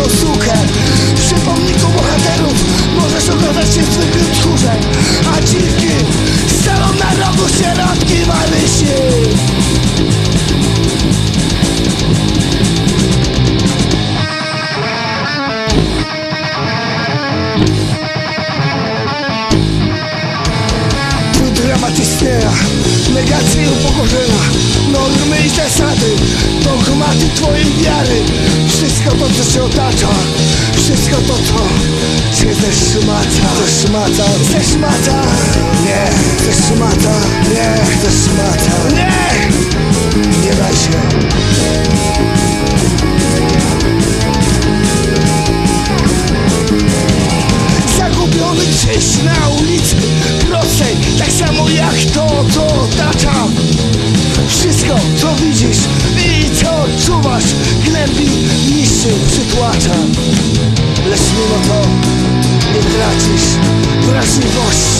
twoją sukę. Bohaterów Możesz oglądać się zwykłym tchórzem. A dziwki Staną na rogu sierotki Marysi Tu dramat istnieje. Negacje upokorzenia. Normy i zasady. Dogmaty twojej wiary. Wszystko to co cię otacza. Wszystko to co cię zeszmaca Zeszmaca Zeszmaca Nie. Zeszmaca Nie. Zeszmaca Nie. Nie daj się. Zagubiony gdzieś na ulicy prostej Tak samo jak to, co otacza. Wszystko, co widzisz tracisz wrażliwości